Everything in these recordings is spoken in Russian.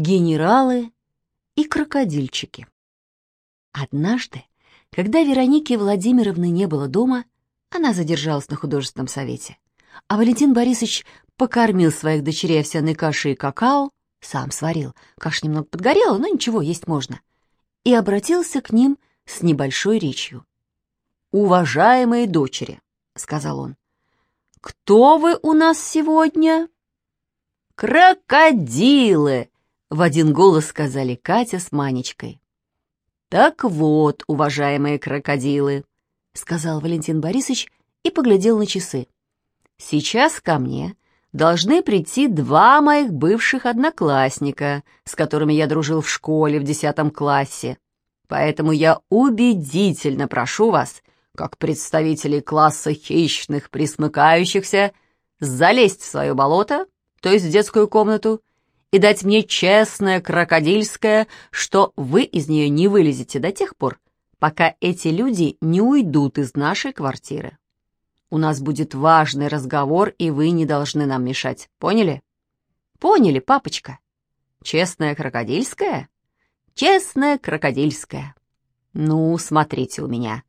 генералы и крокодильчики. Однажды, когда Вероники Владимировны не было дома, она задержалась на художественном совете, а Валентин Борисович покормил своих дочерей овсяной кашей и какао, сам сварил, каша немного подгорела, но ничего, есть можно, и обратился к ним с небольшой речью. «Уважаемые дочери», — сказал он, — «кто вы у нас сегодня?» «Крокодилы!» — в один голос сказали Катя с Манечкой. «Так вот, уважаемые крокодилы», — сказал Валентин Борисович и поглядел на часы. «Сейчас ко мне должны прийти два моих бывших одноклассника, с которыми я дружил в школе в десятом классе. Поэтому я убедительно прошу вас, как представителей класса хищных присмыкающихся, залезть в свое болото то есть в детскую комнату, и дать мне честное крокодильское, что вы из нее не вылезете до тех пор, пока эти люди не уйдут из нашей квартиры. У нас будет важный разговор, и вы не должны нам мешать. Поняли? Поняли, папочка? Честное крокодильское? Честное крокодильское. Ну, смотрите у меня.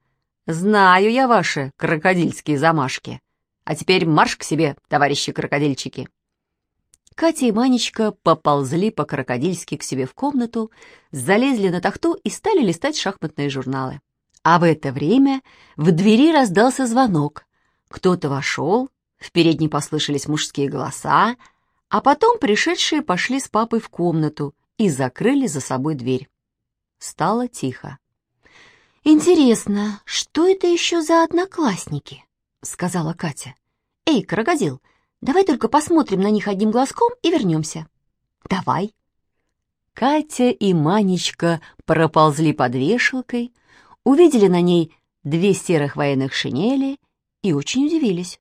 Знаю я ваши крокодильские замашки. А теперь марш к себе, товарищи крокодильчики. Катя и Манечка поползли по-крокодильски к себе в комнату, залезли на тахту и стали листать шахматные журналы. А в это время в двери раздался звонок. Кто-то вошел, в передней послышались мужские голоса, а потом пришедшие пошли с папой в комнату и закрыли за собой дверь. Стало тихо. «Интересно, что это еще за одноклассники?» — сказала Катя. «Эй, крокодил, Давай только посмотрим на них одним глазком и вернемся. Давай. Катя и Манечка проползли под вешалкой, увидели на ней две серых военных шинели и очень удивились.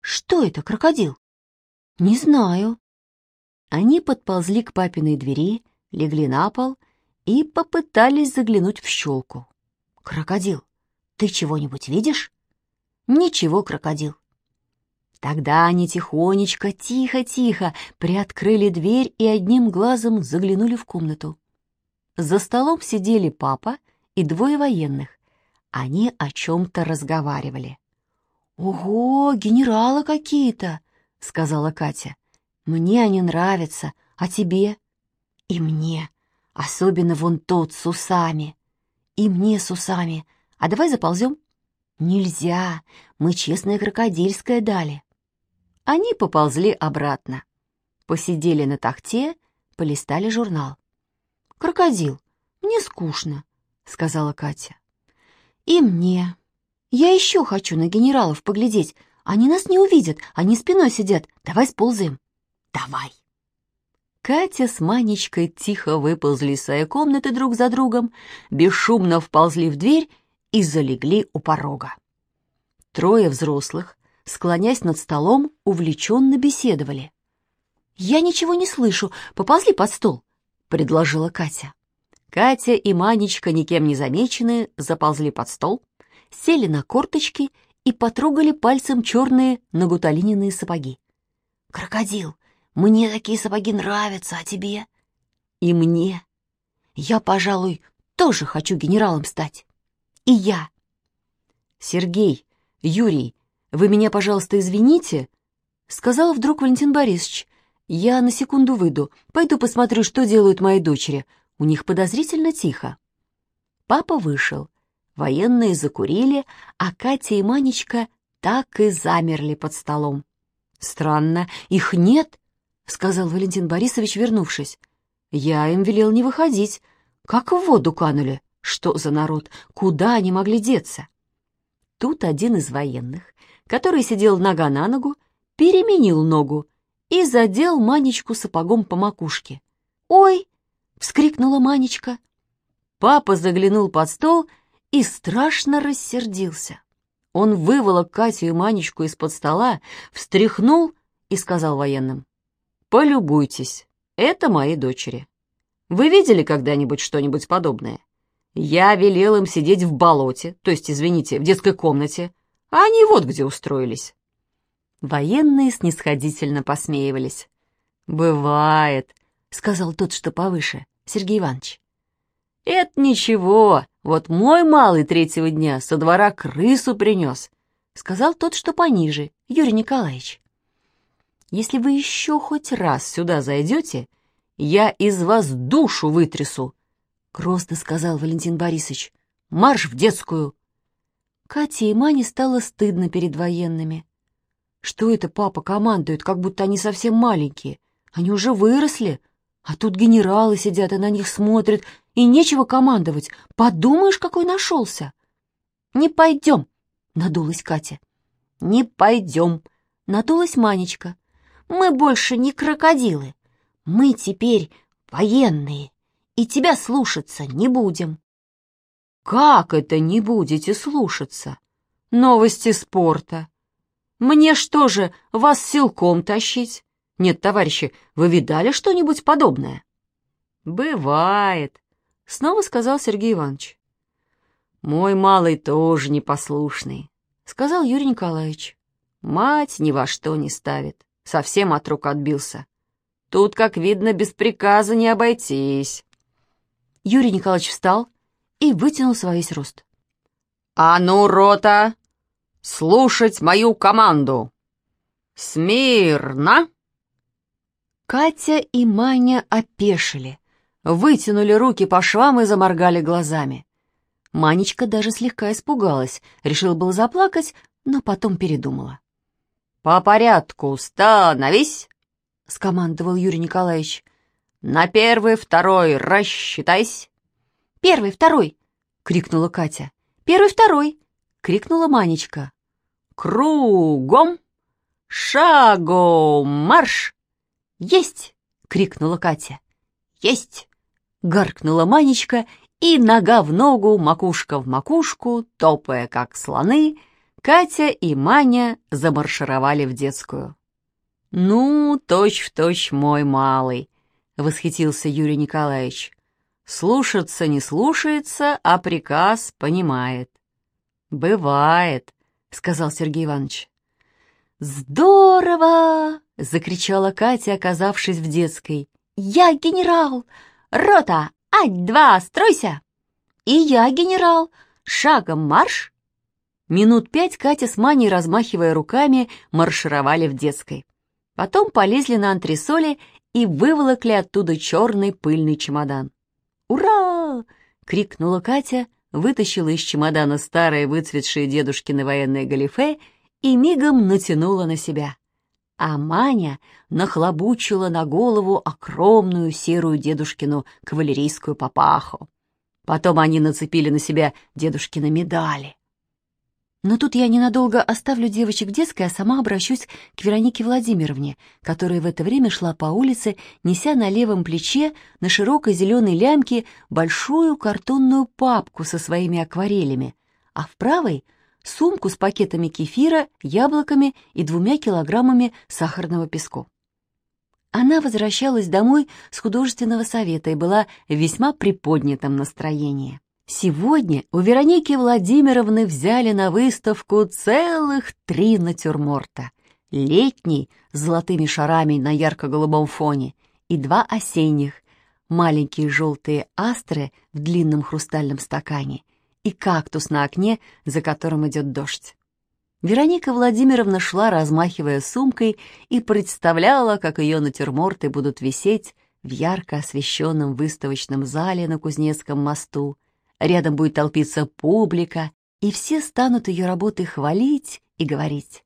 Что это, крокодил? Не знаю. Они подползли к папиной двери, легли на пол и попытались заглянуть в щелку. «Крокодил, ты чего-нибудь видишь?» «Ничего, крокодил. Тогда они тихонечко, тихо-тихо приоткрыли дверь и одним глазом заглянули в комнату. За столом сидели папа и двое военных. Они о чем-то разговаривали. «Ого, генералы какие-то!» — сказала Катя. «Мне они нравятся, а тебе?» «И мне, особенно вон тот с усами. И мне с усами. А давай заползем?» «Нельзя, мы честное крокодильское дали». Они поползли обратно. Посидели на тахте, полистали журнал. «Крокодил, мне скучно», — сказала Катя. «И мне. Я еще хочу на генералов поглядеть. Они нас не увидят, они спиной сидят. Давай сползаем». «Давай». Катя с Манечкой тихо выползли из своей комнаты друг за другом, бесшумно вползли в дверь и залегли у порога. Трое взрослых, склонясь над столом, увлеченно беседовали. «Я ничего не слышу, поползли под стол», — предложила Катя. Катя и Манечка, никем не замеченные, заползли под стол, сели на корточки и потрогали пальцем черные нагуталиненные сапоги. «Крокодил, мне такие сапоги нравятся, а тебе?» «И мне. Я, пожалуй, тоже хочу генералом стать. И я». «Сергей, Юрий, «Вы меня, пожалуйста, извините», — сказал вдруг Валентин Борисович. «Я на секунду выйду, пойду посмотрю, что делают мои дочери. У них подозрительно тихо». Папа вышел. Военные закурили, а Катя и Манечка так и замерли под столом. «Странно, их нет», — сказал Валентин Борисович, вернувшись. «Я им велел не выходить. Как в воду канули. Что за народ? Куда они могли деться?» Тут один из военных который сидел нога на ногу, переменил ногу и задел Манечку сапогом по макушке. «Ой!» — вскрикнула Манечка. Папа заглянул под стол и страшно рассердился. Он выволок Катю и Манечку из-под стола, встряхнул и сказал военным, «Полюбуйтесь, это мои дочери. Вы видели когда-нибудь что-нибудь подобное? Я велел им сидеть в болоте, то есть, извините, в детской комнате, а они вот где устроились. Военные снисходительно посмеивались. «Бывает», — сказал тот, что повыше, Сергей Иванович. «Это ничего, вот мой малый третьего дня со двора крысу принес», сказал тот, что пониже, Юрий Николаевич. «Если вы еще хоть раз сюда зайдете, я из вас душу вытрясу», грозно сказал Валентин Борисович. «Марш в детскую!» Кате и Мане стало стыдно перед военными. Что это папа командует, как будто они совсем маленькие? Они уже выросли, а тут генералы сидят и на них смотрят, и нечего командовать. Подумаешь, какой нашелся. «Не пойдем», — надулась Катя. «Не пойдем», — надулась Манечка. «Мы больше не крокодилы. Мы теперь военные, и тебя слушаться не будем». «Как это не будете слушаться? Новости спорта. Мне что же, вас силком тащить? Нет, товарищи, вы видали что-нибудь подобное?» «Бывает», — снова сказал Сергей Иванович. «Мой малый тоже непослушный», — сказал Юрий Николаевич. «Мать ни во что не ставит, совсем от рук отбился. Тут, как видно, без приказа не обойтись». Юрий Николаевич встал, и вытянулся во весь рост. «А ну, рота, слушать мою команду! Смирно!» Катя и Маня опешили, вытянули руки по швам и заморгали глазами. Манечка даже слегка испугалась, решила было заплакать, но потом передумала. «По порядку, становись!» — скомандовал Юрий Николаевич. «На первый, второй рассчитайся!» «Первый, второй!» — крикнула Катя. «Первый, второй!» — крикнула Манечка. «Кругом! Шагом марш!» «Есть!» — крикнула Катя. «Есть!» — гаркнула Манечка, и нога в ногу, макушка в макушку, топая как слоны, Катя и Маня замаршировали в детскую. «Ну, точь-в-точь точь мой малый!» — восхитился Юрий Николаевич. Слушаться не слушается, а приказ понимает. «Бывает», — сказал Сергей Иванович. «Здорово!» — закричала Катя, оказавшись в детской. «Я генерал! Рота! Ать-два! Стройся!» «И я генерал! Шагом марш!» Минут пять Катя с Маней, размахивая руками, маршировали в детской. Потом полезли на антресоли и выволокли оттуда черный пыльный чемодан. «Ура!» — крикнула Катя, вытащила из чемодана старое выцветшее дедушкино военное галифе и мигом натянула на себя. А Маня нахлобучила на голову огромную серую дедушкину кавалерийскую папаху. Потом они нацепили на себя дедушкины медали. Но тут я ненадолго оставлю девочек в детской, а сама обращусь к Веронике Владимировне, которая в это время шла по улице, неся на левом плече на широкой зеленой лямке большую картонную папку со своими акварелями, а в правой — сумку с пакетами кефира, яблоками и двумя килограммами сахарного песку. Она возвращалась домой с художественного совета и была в весьма приподнятом настроении. Сегодня у Вероники Владимировны взяли на выставку целых три натюрморта. Летний с золотыми шарами на ярко-голубом фоне и два осенних, маленькие желтые астры в длинном хрустальном стакане и кактус на окне, за которым идет дождь. Вероника Владимировна шла, размахивая сумкой, и представляла, как ее натюрморты будут висеть в ярко освещенном выставочном зале на Кузнецком мосту, Рядом будет толпиться публика, и все станут ее работы хвалить и говорить.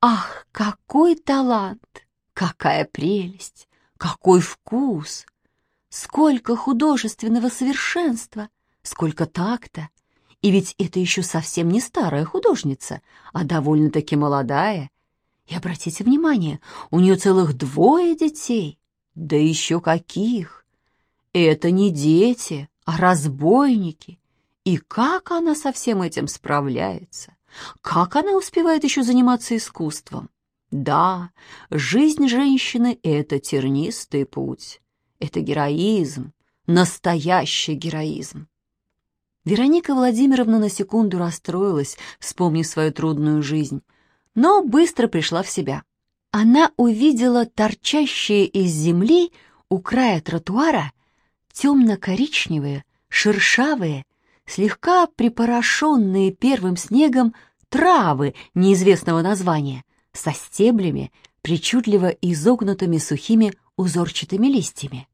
«Ах, какой талант! Какая прелесть! Какой вкус! Сколько художественного совершенства! Сколько такта! И ведь это еще совсем не старая художница, а довольно-таки молодая. И обратите внимание, у нее целых двое детей. Да еще каких! Это не дети, а разбойники. И как она со всем этим справляется? Как она успевает еще заниматься искусством? Да, жизнь женщины — это тернистый путь. Это героизм, настоящий героизм. Вероника Владимировна на секунду расстроилась, вспомнив свою трудную жизнь, но быстро пришла в себя. Она увидела торчащие из земли у края тротуара темно-коричневые, шершавые, слегка припорошенные первым снегом травы неизвестного названия, со стеблями, причудливо изогнутыми сухими узорчатыми листьями.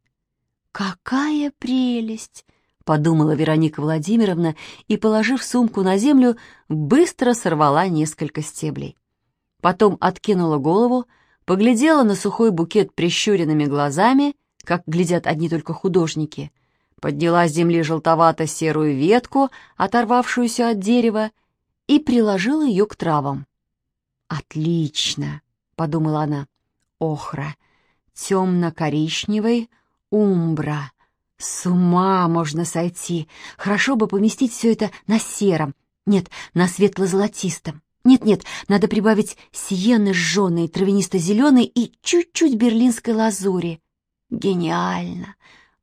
«Какая прелесть!» — подумала Вероника Владимировна и, положив сумку на землю, быстро сорвала несколько стеблей. Потом откинула голову, поглядела на сухой букет прищуренными глазами, как глядят одни только художники, подняла с земли желтовато-серую ветку, оторвавшуюся от дерева, и приложила ее к травам. «Отлично!» — подумала она. «Охра, темно-коричневый, умбра. С ума можно сойти. Хорошо бы поместить все это на сером. Нет, на светло-золотистом. Нет-нет, надо прибавить сиены жженой, травянисто-зеленой и чуть-чуть берлинской лазури. Гениально!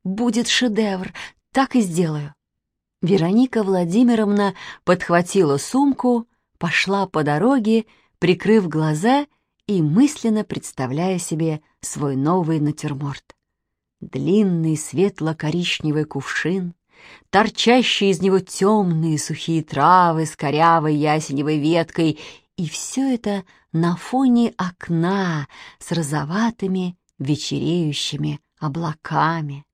Будет шедевр, так и сделаю. Вероника Владимировна подхватила сумку, пошла по дороге, прикрыв глаза и мысленно представляя себе свой новый натюрморт. Длинный светло-коричневый кувшин, торчащие из него темные сухие травы с корявой ясеневой веткой, и все это на фоне окна с розоватыми вечереющими облаками.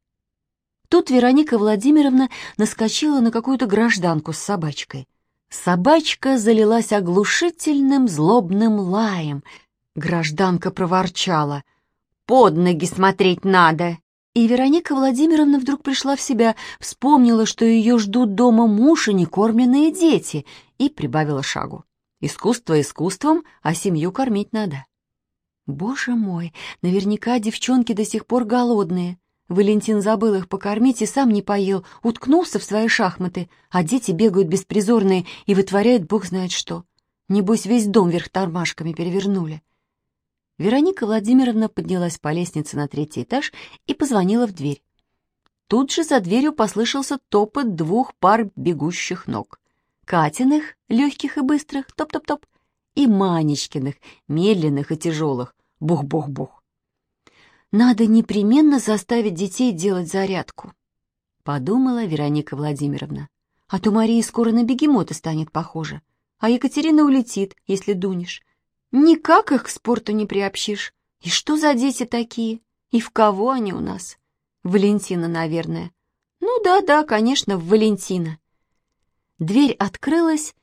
Тут Вероника Владимировна наскочила на какую-то гражданку с собачкой. Собачка залилась оглушительным злобным лаем. Гражданка проворчала. «Под ноги смотреть надо!» И Вероника Владимировна вдруг пришла в себя, вспомнила, что ее ждут дома муж и некормленные дети, и прибавила шагу. Искусство искусством, а семью кормить надо. Боже мой, наверняка девчонки до сих пор голодные. Валентин забыл их покормить и сам не поел, уткнулся в свои шахматы, а дети бегают беспризорные и вытворяют бог знает что. Небось, весь дом вверх тормашками перевернули. Вероника Владимировна поднялась по лестнице на третий этаж и позвонила в дверь. Тут же за дверью послышался топот двух пар бегущих ног. Катиных, легких и быстрых, топ-топ-топ, и Манечкиных, медленных и тяжелых, бух-бух-бух. Надо непременно заставить детей делать зарядку, подумала Вероника Владимировна. А то Мария скоро на бегемота станет похожа, а Екатерина улетит, если дунешь. Никак их к спорту не приобщишь. И что за дети такие? И в кого они у нас? Валентина, наверное. Ну да-да, конечно, в Валентина. Дверь открылась,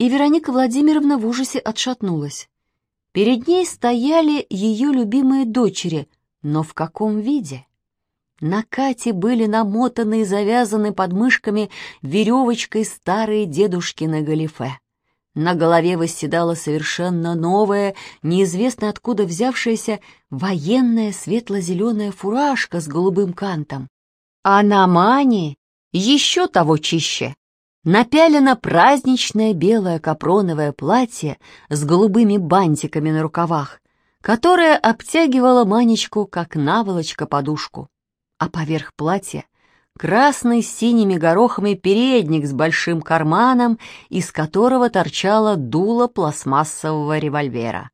и Вероника Владимировна в ужасе отшатнулась. Перед ней стояли ее любимые дочери, но в каком виде? На Кате были намотаны и завязаны под мышками веревочкой старые дедушкины галифе. На голове восседала совершенно новая, неизвестно откуда взявшаяся военная светло-зеленая фуражка с голубым кантом. А на Мане еще того чище. Напялено праздничное белое капроновое платье с голубыми бантиками на рукавах, которое обтягивало Манечку, как наволочка подушку. А поверх платья красный с синими горохами передник с большим карманом, из которого торчало дуло пластмассового револьвера.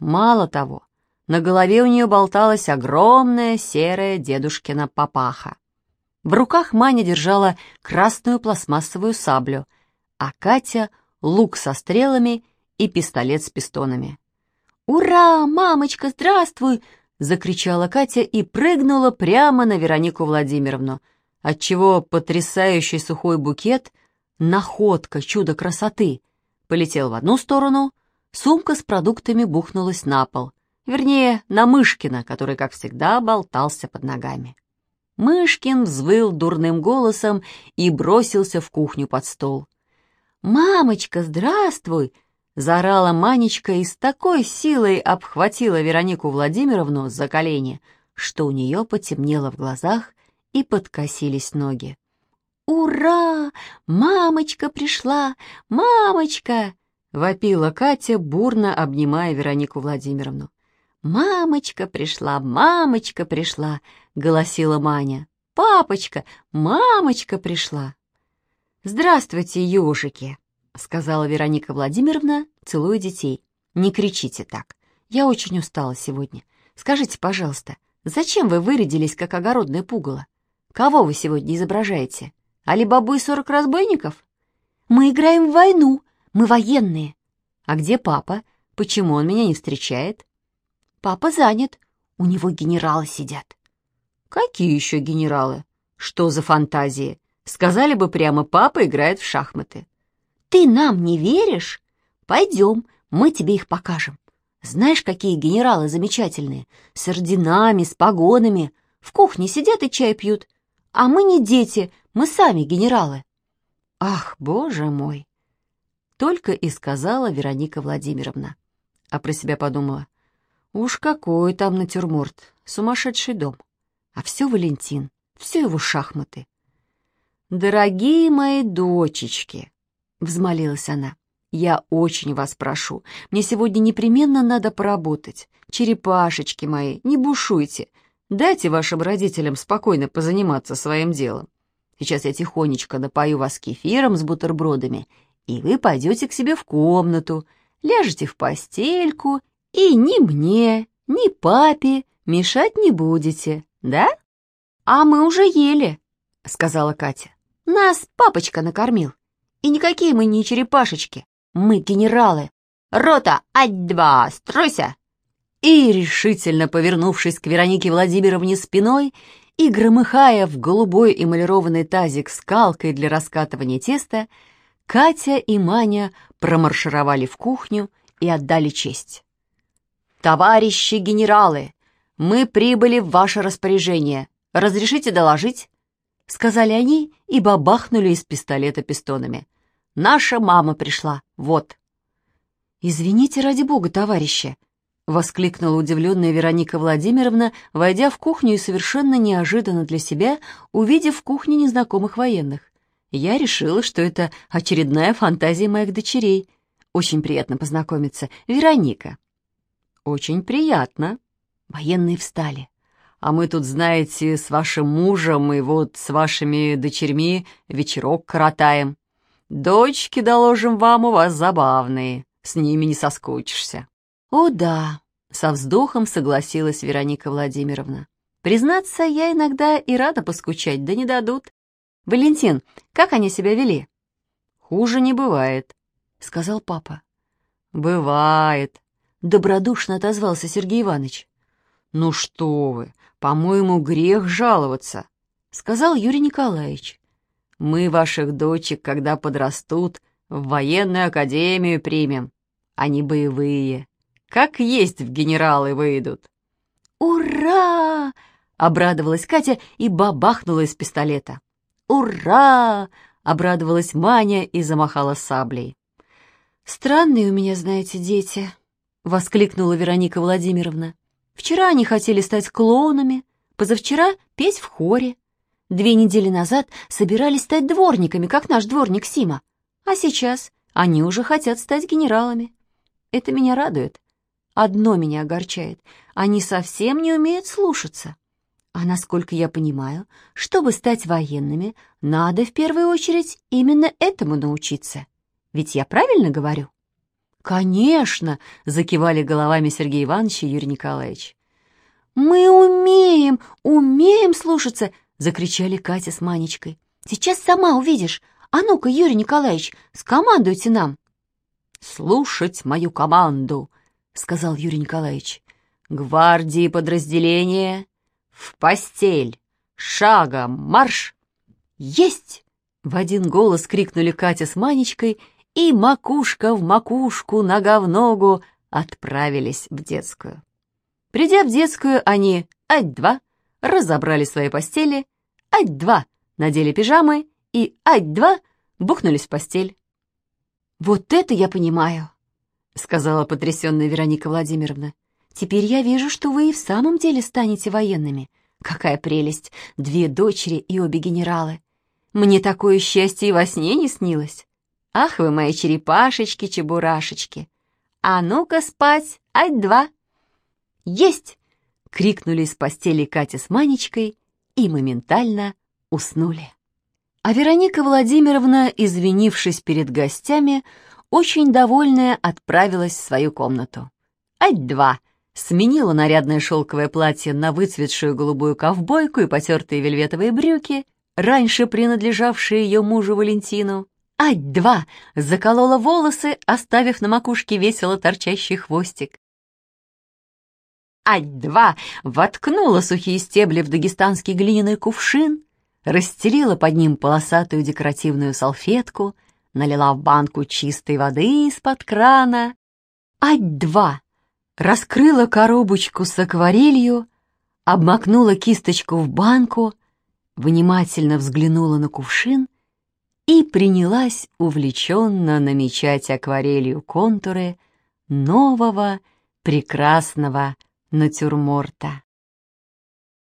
Мало того, на голове у нее болталась огромная серая дедушкина папаха. В руках Маня держала красную пластмассовую саблю, а Катя — лук со стрелами и пистолет с пистонами. «Ура! Мамочка, здравствуй!» — закричала Катя и прыгнула прямо на Веронику Владимировну — отчего потрясающий сухой букет, находка, чудо красоты, полетел в одну сторону, сумка с продуктами бухнулась на пол, вернее, на Мышкина, который, как всегда, болтался под ногами. Мышкин взвыл дурным голосом и бросился в кухню под стол. «Мамочка, здравствуй!» — заорала Манечка и с такой силой обхватила Веронику Владимировну за колени, что у нее потемнело в глазах и подкосились ноги. «Ура! Мамочка пришла! Мамочка!» — вопила Катя, бурно обнимая Веронику Владимировну. «Мамочка пришла! Мамочка пришла!» — голосила Маня. «Папочка! Мамочка пришла!» «Здравствуйте, ежики!» — сказала Вероника Владимировна, целуя детей. «Не кричите так. Я очень устала сегодня. Скажите, пожалуйста, Зачем вы вырядились, как огородное пугало? Кого вы сегодня изображаете? Али-бабу и сорок разбойников? Мы играем в войну, мы военные. А где папа? Почему он меня не встречает? Папа занят, у него генералы сидят. Какие еще генералы? Что за фантазии? Сказали бы прямо, папа играет в шахматы. Ты нам не веришь? Пойдем, мы тебе их покажем. Знаешь, какие генералы замечательные? С орденами, с погонами. В кухне сидят и чай пьют. А мы не дети, мы сами генералы. Ах, боже мой! Только и сказала Вероника Владимировна. А про себя подумала. Уж какой там натюрморт, сумасшедший дом. А все Валентин, все его шахматы. «Дорогие мои дочечки!» — взмолилась она. «Я очень вас прошу, мне сегодня непременно надо поработать. Черепашечки мои, не бушуйте. Дайте вашим родителям спокойно позаниматься своим делом. Сейчас я тихонечко напою вас кефиром с бутербродами, и вы пойдете к себе в комнату, ляжете в постельку, и ни мне, ни папе мешать не будете, да? А мы уже ели, — сказала Катя. Нас папочка накормил. И никакие мы не черепашечки. Мы генералы. Рота, ать-два, стройся!» И, решительно повернувшись к Веронике Владимировне спиной и громыхая в голубой эмалированный тазик скалкой для раскатывания теста, Катя и Маня промаршировали в кухню и отдали честь. «Товарищи генералы, мы прибыли в ваше распоряжение. Разрешите доложить?» — сказали они и бабахнули из пистолета пистонами. «Наша мама пришла, вот». «Извините, ради бога, товарищи!» — воскликнула удивленная Вероника Владимировна, войдя в кухню и совершенно неожиданно для себя, увидев в кухне незнакомых военных. Я решила, что это очередная фантазия моих дочерей. Очень приятно познакомиться. Вероника. Очень приятно. Военные встали. А мы тут, знаете, с вашим мужем и вот с вашими дочерьми вечерок коротаем. Дочки, доложим вам, у вас забавные, с ними не соскучишься». «О да», — со вздохом согласилась Вероника Владимировна. «Признаться, я иногда и рада поскучать, да не дадут. Валентин, как они себя вели?» «Хуже не бывает», — сказал папа. «Бывает», — добродушно отозвался Сергей Иванович. «Ну что вы, по-моему, грех жаловаться», — сказал Юрий Николаевич. «Мы ваших дочек, когда подрастут, в военную академию примем. Они боевые, как есть в генералы выйдут». «Ура!» — обрадовалась Катя и бабахнула из пистолета. «Ура!» — обрадовалась Маня и замахала саблей. «Странные у меня, знаете, дети», — воскликнула Вероника Владимировна. Вчера они хотели стать клоунами, позавчера петь в хоре. Две недели назад собирались стать дворниками, как наш дворник Сима. А сейчас они уже хотят стать генералами. Это меня радует. Одно меня огорчает. Они совсем не умеют слушаться. А насколько я понимаю, чтобы стать военными, надо в первую очередь именно этому научиться. Ведь я правильно говорю? «Конечно!» — закивали головами Сергей Иванович и Юрий Николаевич. «Мы умеем, умеем слушаться!» — закричали Катя с Манечкой. «Сейчас сама увидишь. А ну-ка, Юрий Николаевич, скомандуйте нам!» «Слушать мою команду!» — сказал Юрий Николаевич. «Гвардии подразделения в постель! Шагом марш!» «Есть!» — в один голос крикнули Катя с Манечкой и макушка в макушку, нога в ногу отправились в детскую. Придя в детскую, они ать-два разобрали свои постели, ать-два надели пижамы и ать-два бухнулись в постель. «Вот это я понимаю», — сказала потрясенная Вероника Владимировна. «Теперь я вижу, что вы и в самом деле станете военными. Какая прелесть! Две дочери и обе генералы. Мне такое счастье и во сне не снилось. Ах вы мои черепашечки-чебурашечки! А ну-ка спать, ать-два!» «Есть!» — крикнули из постели Катя с Манечкой и моментально уснули. А Вероника Владимировна, извинившись перед гостями, очень довольная отправилась в свою комнату. «Ать-два!» сменила нарядное шелковое платье на выцветшую голубую ковбойку и потертые вельветовые брюки, раньше принадлежавшие ее мужу Валентину. Ать-два заколола волосы, оставив на макушке весело торчащий хвостик. Ать-два воткнула сухие стебли в дагестанский глиняный кувшин, расстелила под ним полосатую декоративную салфетку, налила в банку чистой воды из-под крана. Ать-два раскрыла коробочку с акварелью, обмакнула кисточку в банку, внимательно взглянула на кувшин и принялась увлеченно намечать акварелью контуры нового прекрасного натюрморта.